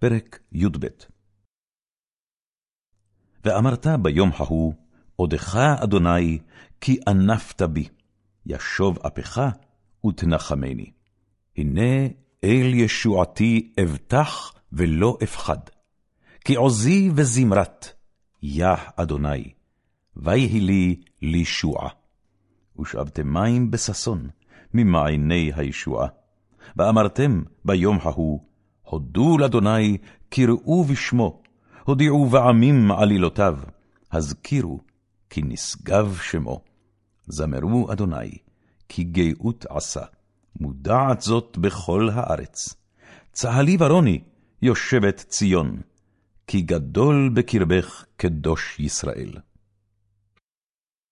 פרק י"ב ואמרת ביום ההוא, עודך, אדוני, כי ענפת בי, ישוב אפך ותנחמני. הנה אל ישועתי אבטח ולא אפחד, כי עוזי וזמרת, יה אדוני, ויהי לי לישועה. ושאבתם מים בששון ממעייני הישועה. ואמרתם ביום ההוא, הודו לאדוני, קראו בשמו, הודיעו בעמים עלילותיו, הזכירו, כי נשגב שמו. זמרו אדוני, כי גאות עשה, מודעת זאת בכל הארץ. צהלי ורוני, יושבת ציון, כי גדול בקרבך קדוש ישראל.